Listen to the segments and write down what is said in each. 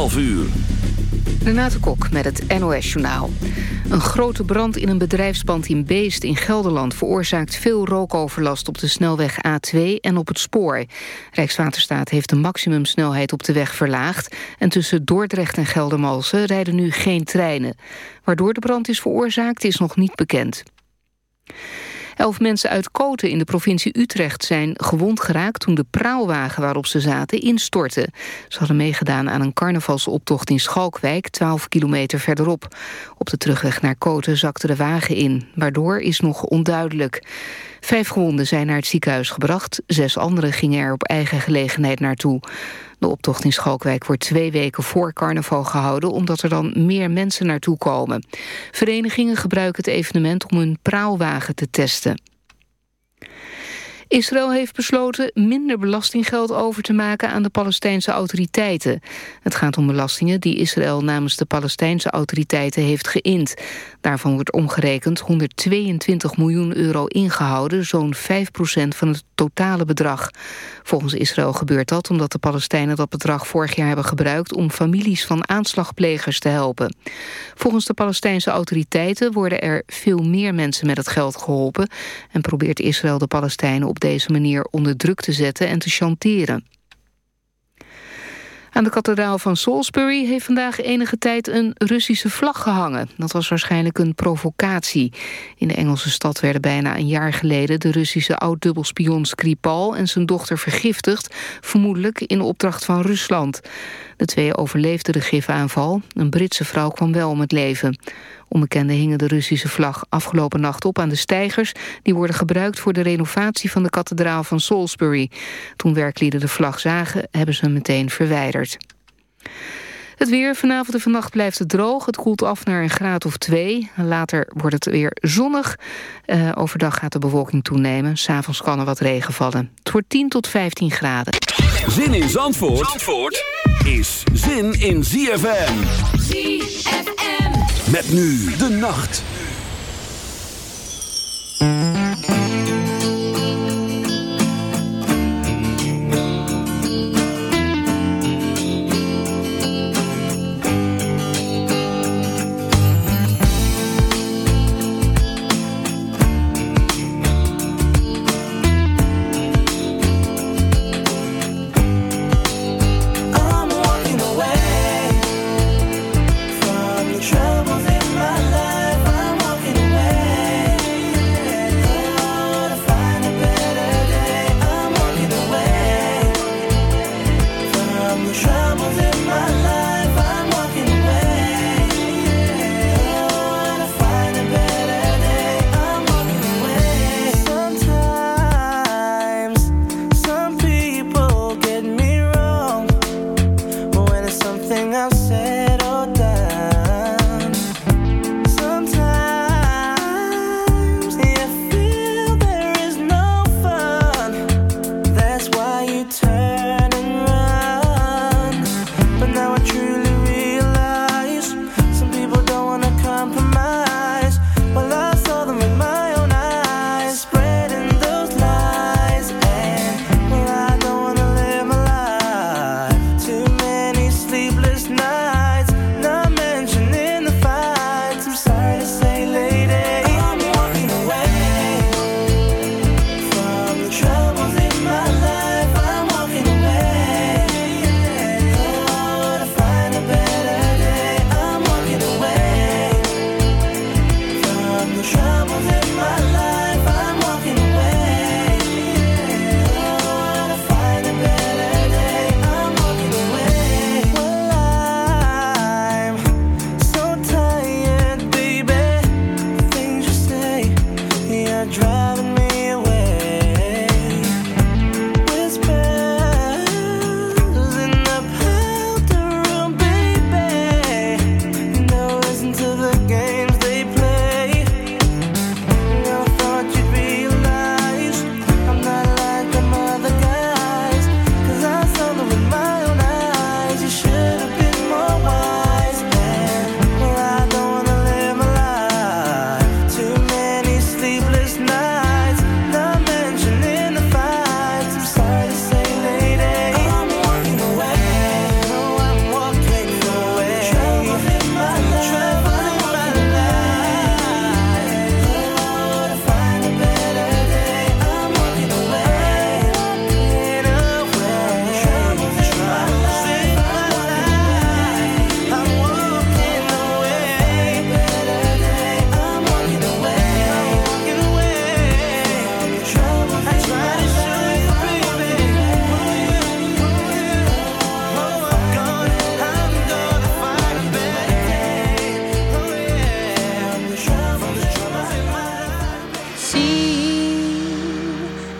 12 uur. Renate Kok met het NOS Journaal. Een grote brand in een bedrijfspand in Beest in Gelderland... veroorzaakt veel rookoverlast op de snelweg A2 en op het spoor. Rijkswaterstaat heeft de maximumsnelheid op de weg verlaagd... en tussen Dordrecht en Geldermalsen rijden nu geen treinen. Waardoor de brand is veroorzaakt is nog niet bekend. Elf mensen uit Koten in de provincie Utrecht zijn gewond geraakt... toen de praalwagen waarop ze zaten instortte. Ze hadden meegedaan aan een carnavalsoptocht in Schalkwijk... 12 kilometer verderop. Op de terugweg naar Koten zakte de wagen in. Waardoor is nog onduidelijk. Vijf gewonden zijn naar het ziekenhuis gebracht. Zes anderen gingen er op eigen gelegenheid naartoe. De optocht in Schalkwijk wordt twee weken voor carnaval gehouden... omdat er dan meer mensen naartoe komen. Verenigingen gebruiken het evenement om hun praalwagen te testen. Israël heeft besloten minder belastinggeld over te maken aan de Palestijnse autoriteiten. Het gaat om belastingen die Israël namens de Palestijnse autoriteiten heeft geïnd. Daarvan wordt omgerekend 122 miljoen euro ingehouden, zo'n 5% van het totale bedrag. Volgens Israël gebeurt dat omdat de Palestijnen dat bedrag vorig jaar hebben gebruikt om families van aanslagplegers te helpen. Volgens de Palestijnse autoriteiten worden er veel meer mensen met het geld geholpen en probeert Israël de Palestijnen op deze manier onder druk te zetten en te chanteren. Aan de kathedraal van Salisbury heeft vandaag enige tijd een Russische vlag gehangen. Dat was waarschijnlijk een provocatie. In de Engelse stad werden bijna een jaar geleden de Russische oud-dubbelspion Skripal en zijn dochter vergiftigd, vermoedelijk in opdracht van Rusland. De twee overleefden de gifaanval. Een Britse vrouw kwam wel om het leven. Onbekenden hingen de Russische vlag afgelopen nacht op aan de stijgers... die worden gebruikt voor de renovatie van de kathedraal van Salisbury. Toen werklieden de vlag zagen, hebben ze hem meteen verwijderd. Het weer vanavond en vannacht blijft het droog. Het koelt af naar een graad of twee. Later wordt het weer zonnig. Uh, overdag gaat de bewolking toenemen. S'avonds kan er wat regen vallen. Het wordt 10 tot 15 graden. Zin in Zandvoort, Zandvoort is zin in ZFM. ZFM. Met nu de nacht.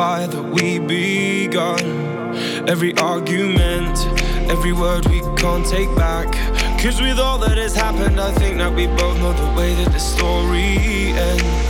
that we begun. Every argument, every word we can't take back. Cause with all that has happened, I think that we both know the way that the story ends.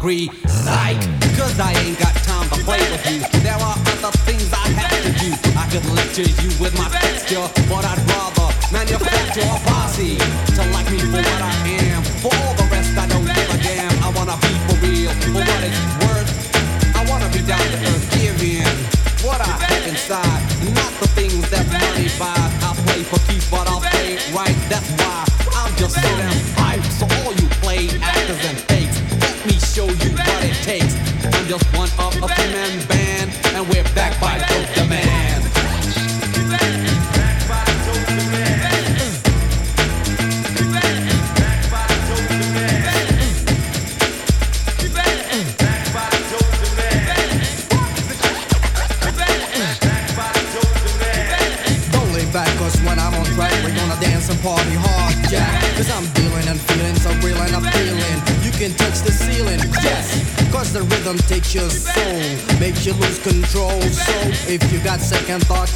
Agree. Psych, cause I ain't got time to play with you. There are other things I have to do. I could lecture you with my texture, but I'd rather manufacture a posse to like me for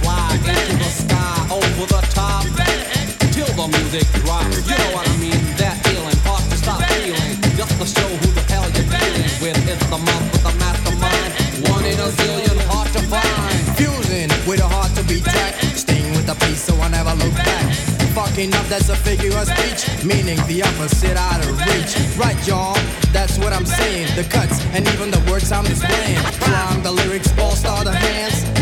fly into the sky over the top till the music drops. You know what I mean? That feeling hard to stop feeling. Just to show who the hell you're dealing with. It's the month with the mastermind. One in a zillion, hard to find. Fusing with a heart to be tracked. Staying with the peace so I never look back. Fucking up, that's a figure of speech, meaning the opposite out of reach. Right, y'all, that's what I'm saying. The cuts and even the words I'm displaying. Climb the lyrics, all star the hands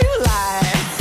you lie.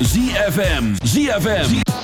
ZFM. ZFM.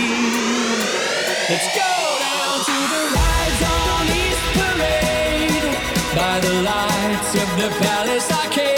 of the palace I came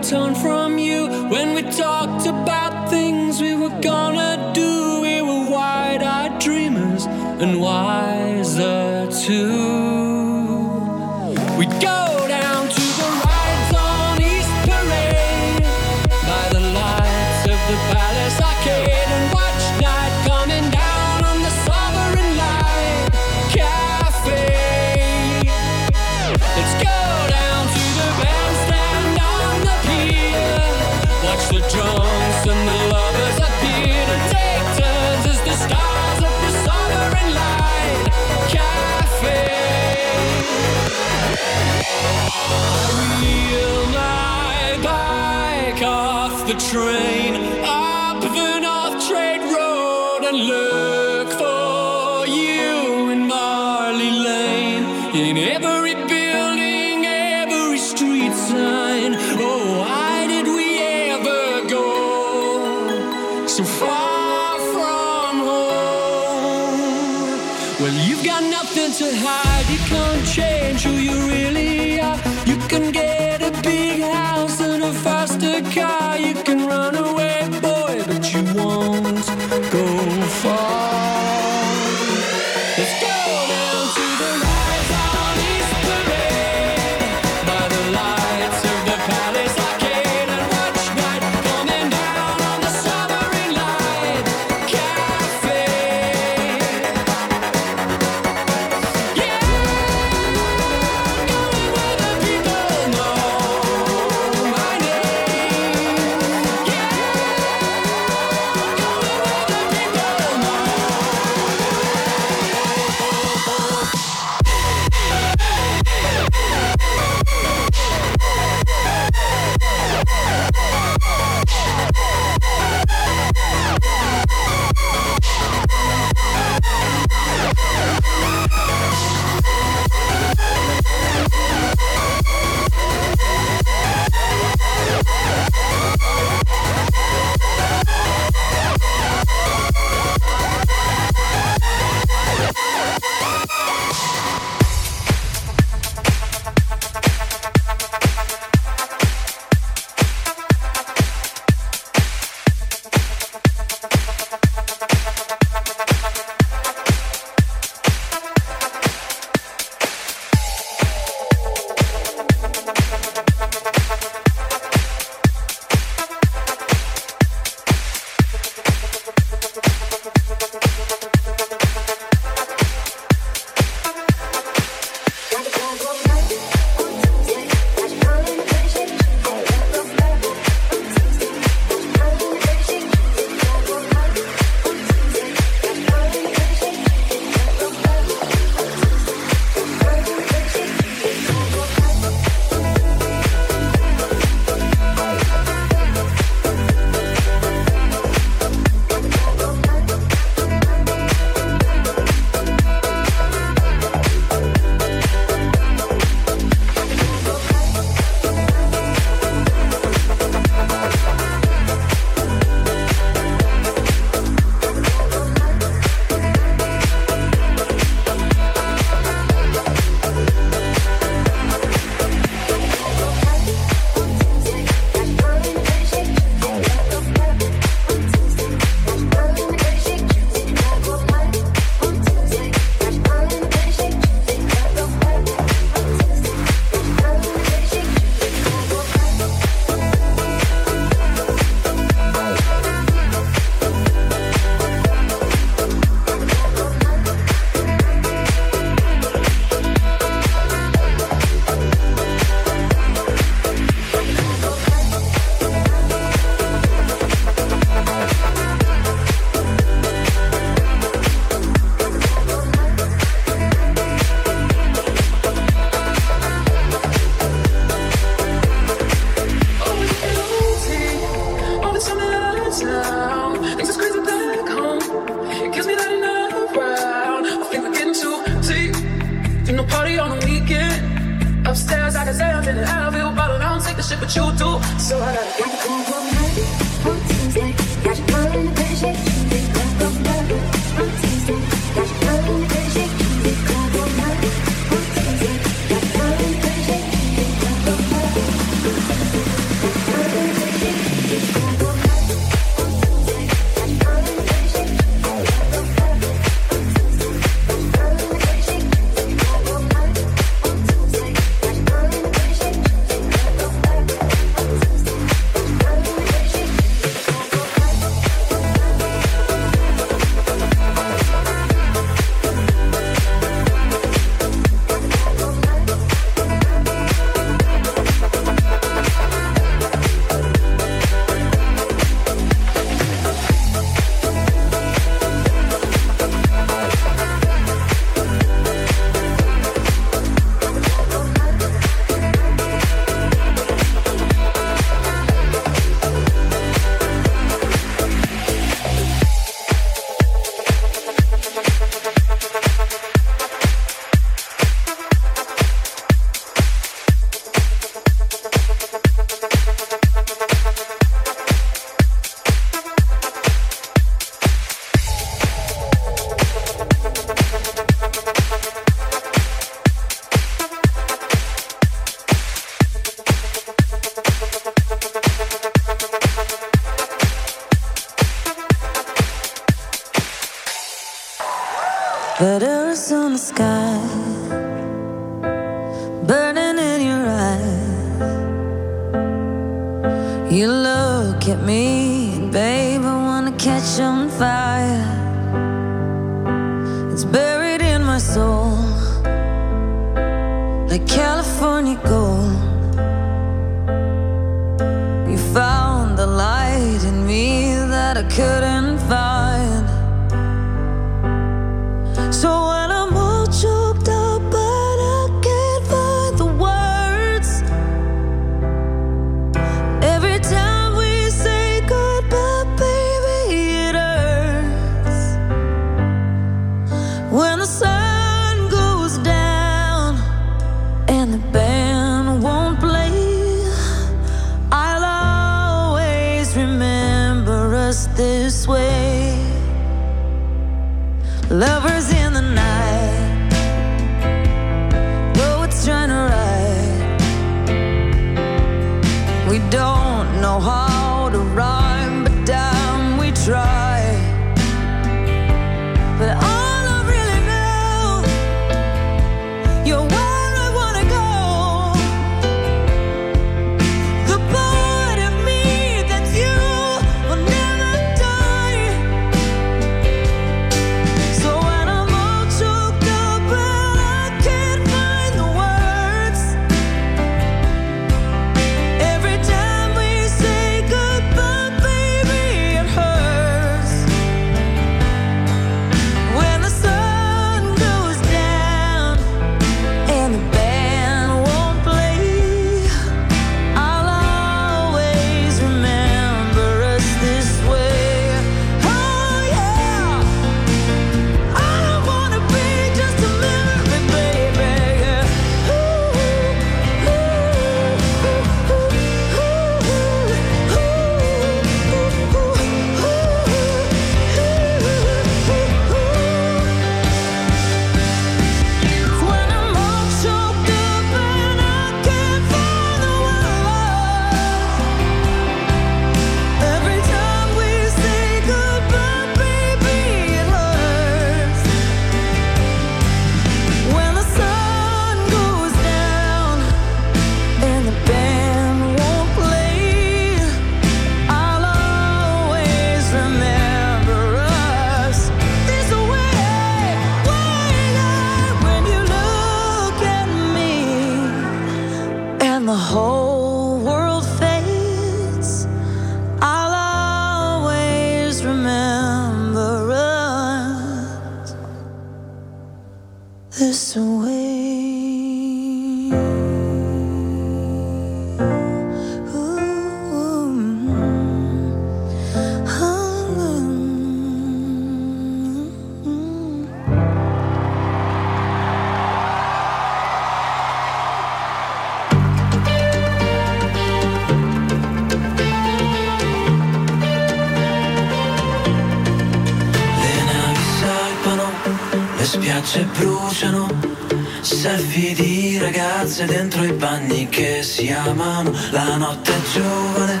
Selfie di ragazze dentro i bagni che si amano. La notte è giovane,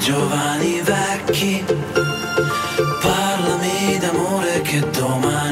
giovani vecchi. Parlami d'amore che domani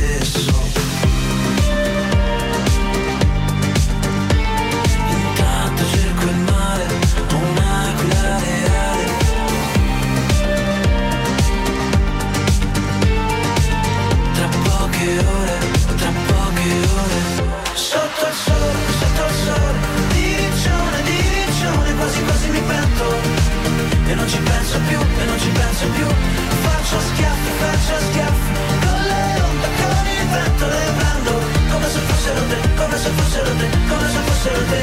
Faccio schiaffi, faccio schiaffi. Con le onde, con il vento Le prendo come se fossero te Come se fossero te, come se fossero te.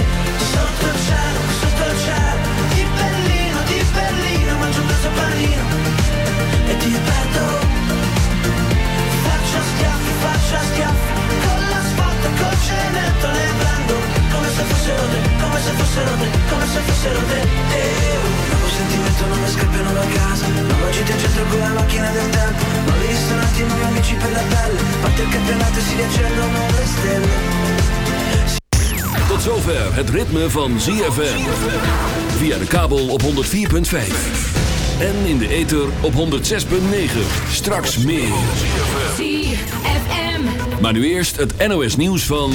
Sotto il cielo, sotto il cielo. Di Berlino, di Berlino Mangio un pezzo panino. E ti perdo Faccio schiaffi, faccio schiaffi. Con l'asfalto col cemento Le prendo come se fossero te Come se fossero te, come se fossero te. Eh, Nuovo sentimento, nuove scappano da casa gita in centro con la macchina del tempo Nuovi ristoranti, nuovi amici per la pelle Parte il campionato e si riaccendono le stelle Tot zover het ritme van ZFM. Via de kabel op 104.5. En in de ether op 106.9. Straks meer. ZFM. Maar nu eerst het NOS nieuws van...